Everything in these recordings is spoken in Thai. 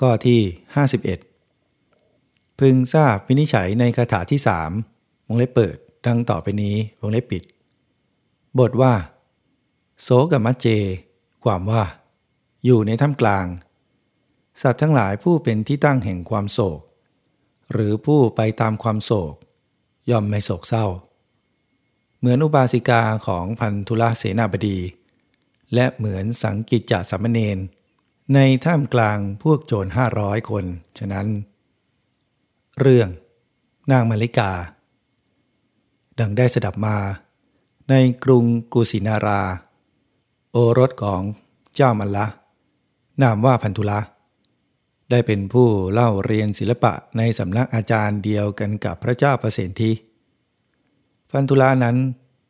ข้อที่ 51 พึงทราบวินิจฉัยในคาถาที่สามวงเล็บเปิดดังต่อไปนี้วงเล็บปิด บทว่า โสกับมัจเจ ความว่า อยู่ในถ้ำกลาง สัตว์ทั้งหลายผู้เป็นที่ตั้งแห่งความโศก หรือผู้ไปตามความโศก ย่อมไม่โศกเศร้า เหมือนอุบาสิกาของพันธุลเสนาบดี และเหมือนสังกิจจสามเณร ในท่ามกลางพวกโจรห้าร้อยคน ฉะนั้น เรื่อง นางมาริกา ดังได้สดับมา ในกรุงกุสินารา โอรสของเจ้ามัลละ นามว่าพันธุละ ได้เป็นผู้เล่าเรียนศิลปะในสำนักอาจารย์เดียวกันกับพระเจ้าประสิทธิพันธุละนั้น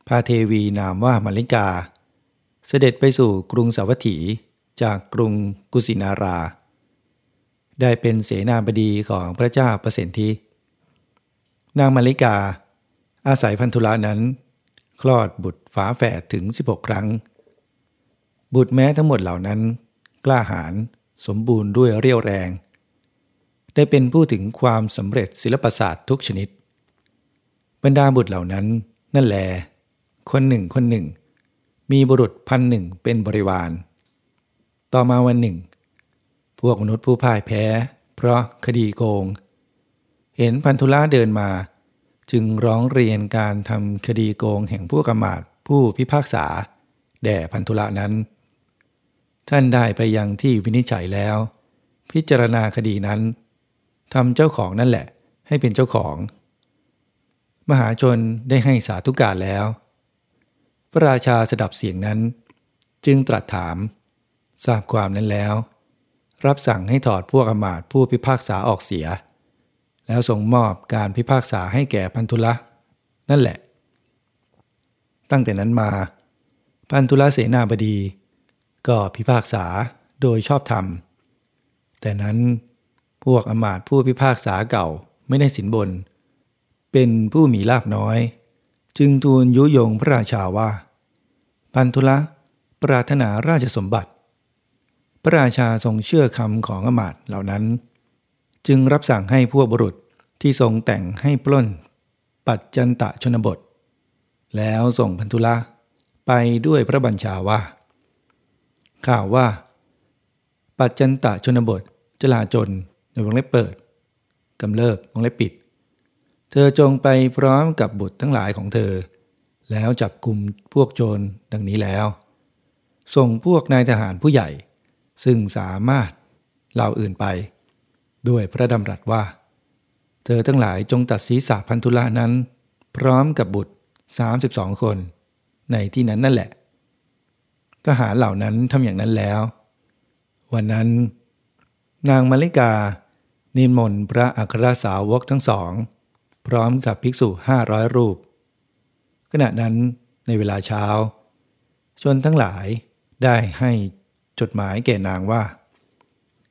พาเทวีนามว่ามาริกา เสด็จไปสู่กรุงสาวัตถี จากกรุงกุสินารา ได้เป็นเสนาบดีของพระเจ้าประสิทธิ นางมาริกา อาศัยพันธุละนั้น คลอดบุตรฝาแฝดถึง 16 ครั้ง บุตรแม้ทั้งหมดเหล่านั้น กล้าหาญสมบูรณ์ด้วยเรี่ยวแรง ได้เป็นผู้ถึงความสำเร็จศิลปศาสตร์ทุกชนิด บรรดาบุตรเหล่านั้นนั่นแล คนหนึ่งคนหนึ่ง มีบุรุษพันหนึ่งเป็นบริวาร ต่อมาวันหนึ่ง พวกมนุษย์ผู้พ่ายแพ้ เพราะคดีโกง เห็นพันธุละเดินมา จึงร้องเรียนการทำคดีโกงแห่งผู้กำมาดผู้พิพากษา แด่พันธุละนั้น ท่านได้ไปยังที่วินิจฉัยแล้ว พิจารณาคดีนั้นทำเจ้าของนั่นแหละ ให้เป็นเจ้าของ มหาชนได้ให้สาธุการแล้ว พระราชาสดับเสียงนั้น จึงตรัสถาม ทราบความนั้นแล้ว รับสั่งให้ถอดพวกอมาตผู้พิพากษาออกเสีย แล้วส่งมอบการพิพากษาให้แก่พันธุละ นั่นแหละ ตั้งแต่นั้นมา พันธุละเสนาบดี ก็พิพากษาโดยชอบธรรม แต่นั้นพวกอมาตผู้พิพากษาเก่าไม่ได้สินบน เป็นผู้มีลาบน้อย จึงทูลยุยงพระราชาว่า พันธุละปรารถนาราชสมบัติ พระราชาทรงเชื่อคำของอมาตเหล่านั้น จึงรับสั่งให้พวกบุรุษที่ทรงแต่งให้ปล้น ปัจจันตะชนบท แล้วส่งพันธุละไปด้วยพระบัญชาว่า ข่าวว่า ปัจจันตะชนบทจลาจนในวงเล็บเปิดกำเริบวงเล็บปิด เธอจงไปพร้อมกับบุตรทั้งหลายของเธอ แล้วจับกลุ่มพวกโจรดังนี้แล้ว ส่งพวกนายทหารผู้ใหญ่ ซึ่งสามารถเล่าอื่นไป ด้วยพระดำรัสว่า เธอทั้งหลายจงตัดศีรษะพันธุละนั้น พร้อมกับบุตร 32 คน ในที่นั้นนั่นแหละ ทหารเหล่านั้นทำอย่างนั้นแล้ว วันนั้น นางมาริกา นิมนต์พระอัครสาวกทั้งสอง พร้อมกับภิกษุห้าร้อยรูป ขณะนั้นในเวลาเช้า ชนทั้งหลายได้ให้ จดหมายแก่นางว่า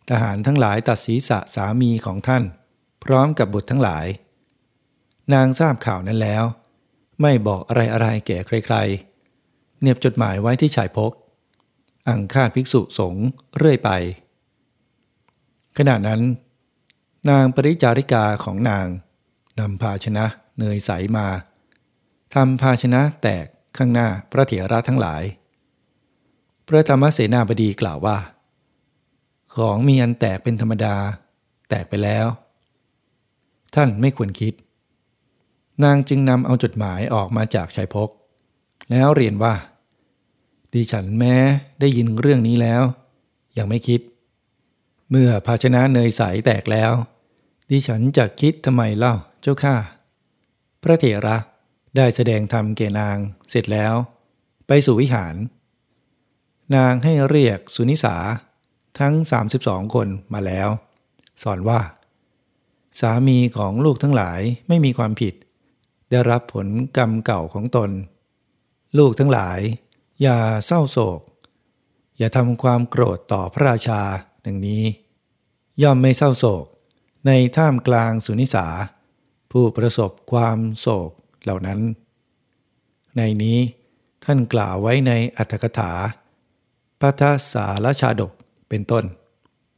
ทหารทั้งหลายตัดศีรษะสามีของท่าน พร้อมกับบุตรทั้งหลาย นางทราบข่าวนั้นแล้ว ไม่บอกอะไรอะไรแก่ใครๆเนียบจดหมายไว้ที่ชายพก อังคาดภิกษุสงฆ์เรื่อยไป ขณะนั้น นางปริจาริกาของนางนำภาชนะเนยใสมาทำภาชนะแตกข้างหน้าพระเถระทั้งหลาย พระธรรมเสนาบดีกล่าวว่า ของมีอันแตกเป็นธรรมดา แตกไปแล้ว ท่านไม่ควรคิด นางจึงนำเอาจดหมายออกมาจากชายพก แล้วเรียนว่าดิฉันแม้ได้ยินเรื่องนี้แล้ว ยังไม่คิด เมื่อภาชนะเนยใสแตกแล้ว ดิฉันจะคิดทำไมเล่าเจ้าข้าพระเถระได้แสดงธรรมแก่นางเสร็จแล้ว ไปสู่วิหาร นางให้เรียกสุนิสาทั้ง 32 คนมาแล้ว สอนว่า สามีของลูกทั้งหลายไม่มีความผิด ได้รับผลกรรมเก่าของตน ลูกทั้งหลาย อย่าเศร้าโศก อย่าทำความโกรธต่อพระราชาดังนี้ ย่อมไม่เศร้าโศก ในท่ามกลางสุนิสา ผู้ประสบความโศกเหล่านั้น ในนี้ท่านกล่าวไว้ในอัตถกถา พัทสารชาดก เป็นต้น